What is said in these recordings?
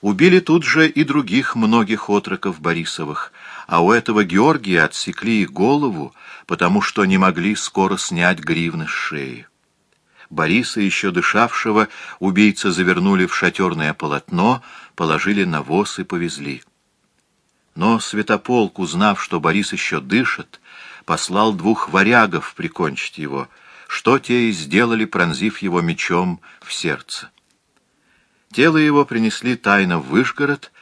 Убили тут же и других многих отроков Борисовых, а у этого Георгия отсекли и голову, потому что не могли скоро снять гривны с шеи. Бориса, еще дышавшего, убийцы завернули в шатерное полотно, положили на воз и повезли. Но Святополк, узнав, что Борис еще дышит, послал двух варягов прикончить его, что те и сделали, пронзив его мечом в сердце. Тело его принесли тайно в Вышгород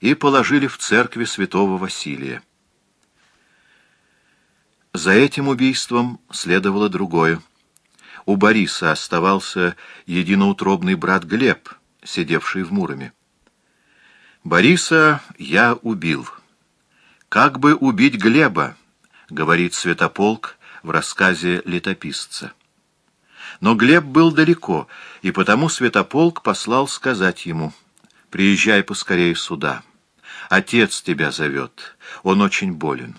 и положили в церкви святого Василия. За этим убийством следовало другое. У Бориса оставался единоутробный брат Глеб, сидевший в Муроме. «Бориса я убил. Как бы убить Глеба?» — говорит Святополк в рассказе летописца. Но Глеб был далеко, и потому Святополк послал сказать ему, «Приезжай поскорее сюда. Отец тебя зовет, он очень болен».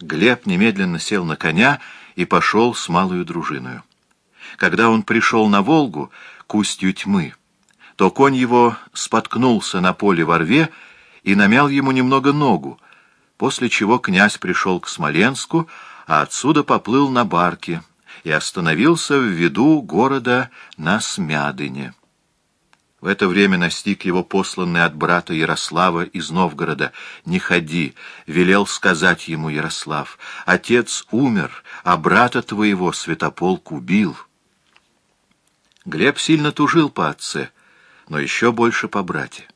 Глеб немедленно сел на коня и пошел с малую дружиною. Когда он пришел на Волгу, к устью тьмы, то конь его споткнулся на поле во рве и намял ему немного ногу, после чего князь пришел к Смоленску, а отсюда поплыл на барке и остановился в виду города на Смядыне. В это время настиг его посланный от брата Ярослава из Новгорода. «Не ходи», — велел сказать ему Ярослав. «Отец умер, а брата твоего Святополк убил». Глеб сильно тужил по отце, но еще больше по брате.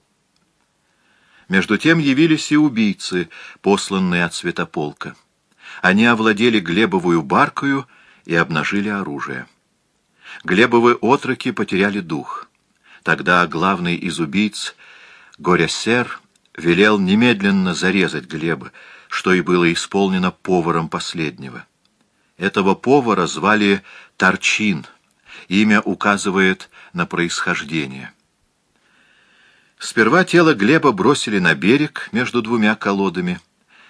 Между тем явились и убийцы, посланные от Святополка. Они овладели Глебовую баркою и обнажили оружие. Глебовы отроки потеряли дух. Тогда главный из убийц, Горясер, велел немедленно зарезать Глеба, что и было исполнено поваром последнего. Этого повара звали Торчин, имя указывает на происхождение. Сперва тело Глеба бросили на берег между двумя колодами,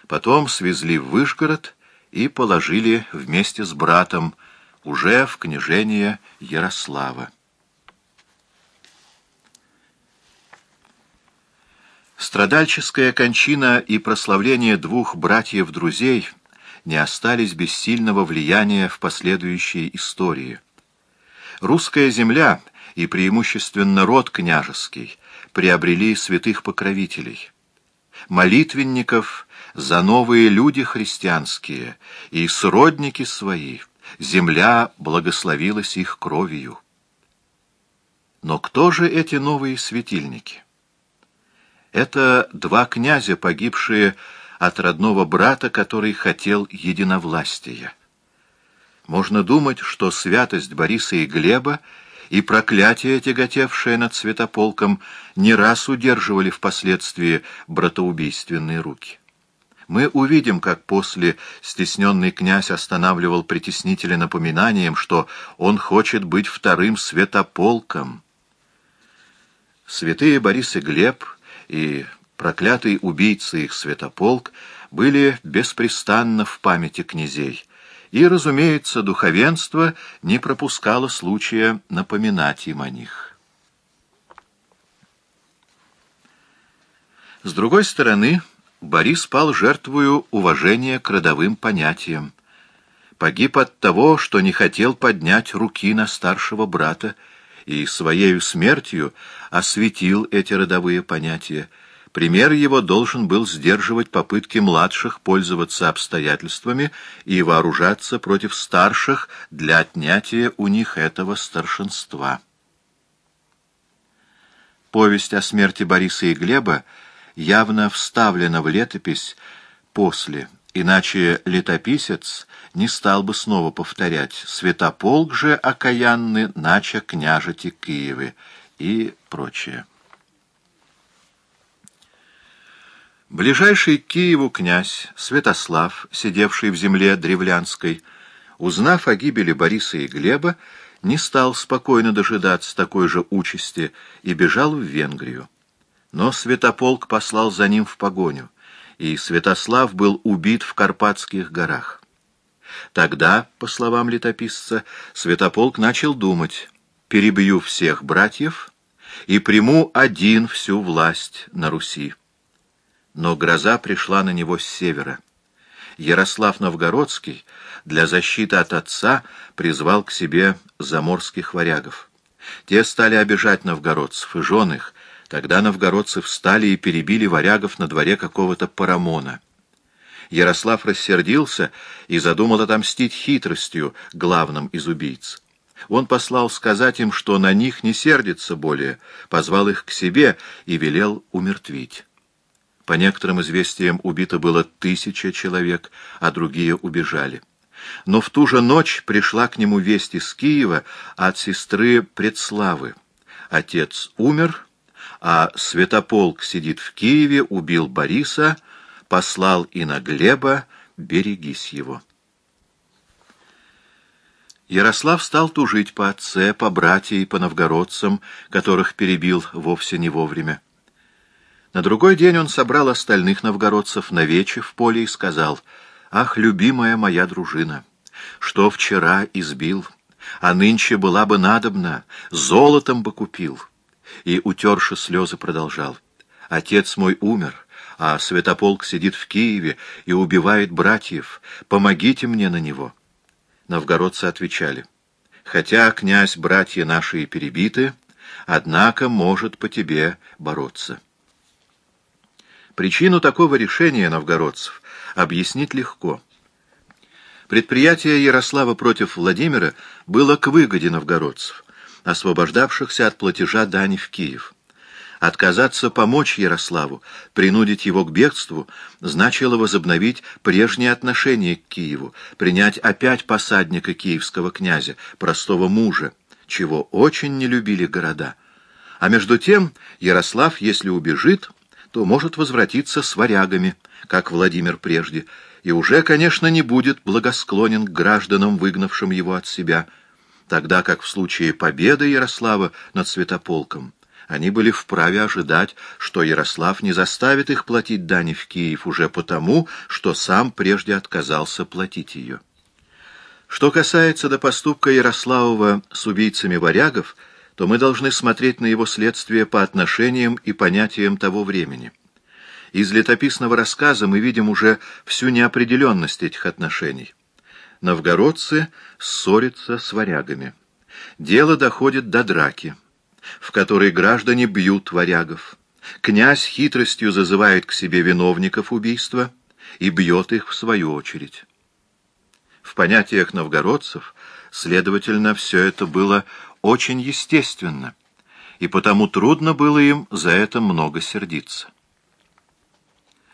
потом свезли в Вышгород и положили вместе с братом уже в княжение Ярослава. Страдальческая кончина и прославление двух братьев-друзей не остались без сильного влияния в последующей истории. Русская земля и преимущественно род княжеский приобрели святых покровителей. Молитвенников за новые люди христианские и сродники свои, земля благословилась их кровью. Но кто же эти новые светильники? Это два князя, погибшие от родного брата, который хотел единовластия. Можно думать, что святость Бориса и Глеба и проклятие, тяготевшее над святополком, не раз удерживали впоследствии братоубийственные руки. Мы увидим, как после стесненный князь останавливал притеснителя напоминанием, что он хочет быть вторым святополком. Святые Борис и Глеб и проклятый убийца их святополк были беспрестанно в памяти князей, и, разумеется, духовенство не пропускало случая напоминать им о них. С другой стороны, Борис пал жертвою уважения к родовым понятиям. Погиб от того, что не хотел поднять руки на старшего брата, и своею смертью осветил эти родовые понятия, Пример его должен был сдерживать попытки младших пользоваться обстоятельствами и вооружаться против старших для отнятия у них этого старшинства. Повесть о смерти Бориса и Глеба явно вставлена в летопись после, иначе летописец не стал бы снова повторять «Святополк же окаянный, нача княжити Киевы» и прочее. Ближайший к Киеву князь Святослав, сидевший в земле древлянской, узнав о гибели Бориса и Глеба, не стал спокойно дожидаться такой же участи и бежал в Венгрию. Но Святополк послал за ним в погоню, и Святослав был убит в Карпатских горах. Тогда, по словам летописца, Святополк начал думать, перебью всех братьев и приму один всю власть на Руси. Но гроза пришла на него с севера. Ярослав Новгородский для защиты от отца призвал к себе заморских варягов. Те стали обижать новгородцев и жен их. Тогда новгородцы встали и перебили варягов на дворе какого-то парамона. Ярослав рассердился и задумал отомстить хитростью главным из убийц. Он послал сказать им, что на них не сердится более, позвал их к себе и велел умертвить. По некоторым известиям убито было тысяча человек, а другие убежали. Но в ту же ночь пришла к нему весть из Киева от сестры Предславы. Отец умер, а Святополк сидит в Киеве, убил Бориса, послал и на Глеба, берегись его. Ярослав стал тужить по отце, по братьям и по новгородцам, которых перебил вовсе не вовремя. На другой день он собрал остальных новгородцев на вече в поле и сказал, «Ах, любимая моя дружина, что вчера избил, а нынче была бы надобна, золотом бы купил». И, утерши слезы, продолжал, «Отец мой умер, а Святополк сидит в Киеве и убивает братьев, помогите мне на него». Новгородцы отвечали, «Хотя, князь, братья наши перебиты, однако может по тебе бороться». Причину такого решения новгородцев объяснить легко. Предприятие Ярослава против Владимира было к выгоде новгородцев, освобождавшихся от платежа дани в Киев. Отказаться помочь Ярославу, принудить его к бегству, значило возобновить прежние отношения к Киеву, принять опять посадника киевского князя, простого мужа, чего очень не любили города. А между тем Ярослав, если убежит, то может возвратиться с варягами, как Владимир прежде, и уже, конечно, не будет благосклонен к гражданам, выгнавшим его от себя, тогда как в случае победы Ярослава над Святополком они были вправе ожидать, что Ярослав не заставит их платить дани в Киев уже потому, что сам прежде отказался платить ее. Что касается до поступка Ярославова с убийцами варягов, то мы должны смотреть на его следствие по отношениям и понятиям того времени. Из летописного рассказа мы видим уже всю неопределенность этих отношений. Новгородцы ссорятся с варягами. Дело доходит до драки, в которой граждане бьют варягов. Князь хитростью зазывает к себе виновников убийства и бьет их в свою очередь. В понятиях новгородцев, следовательно, все это было очень естественно, и потому трудно было им за это много сердиться.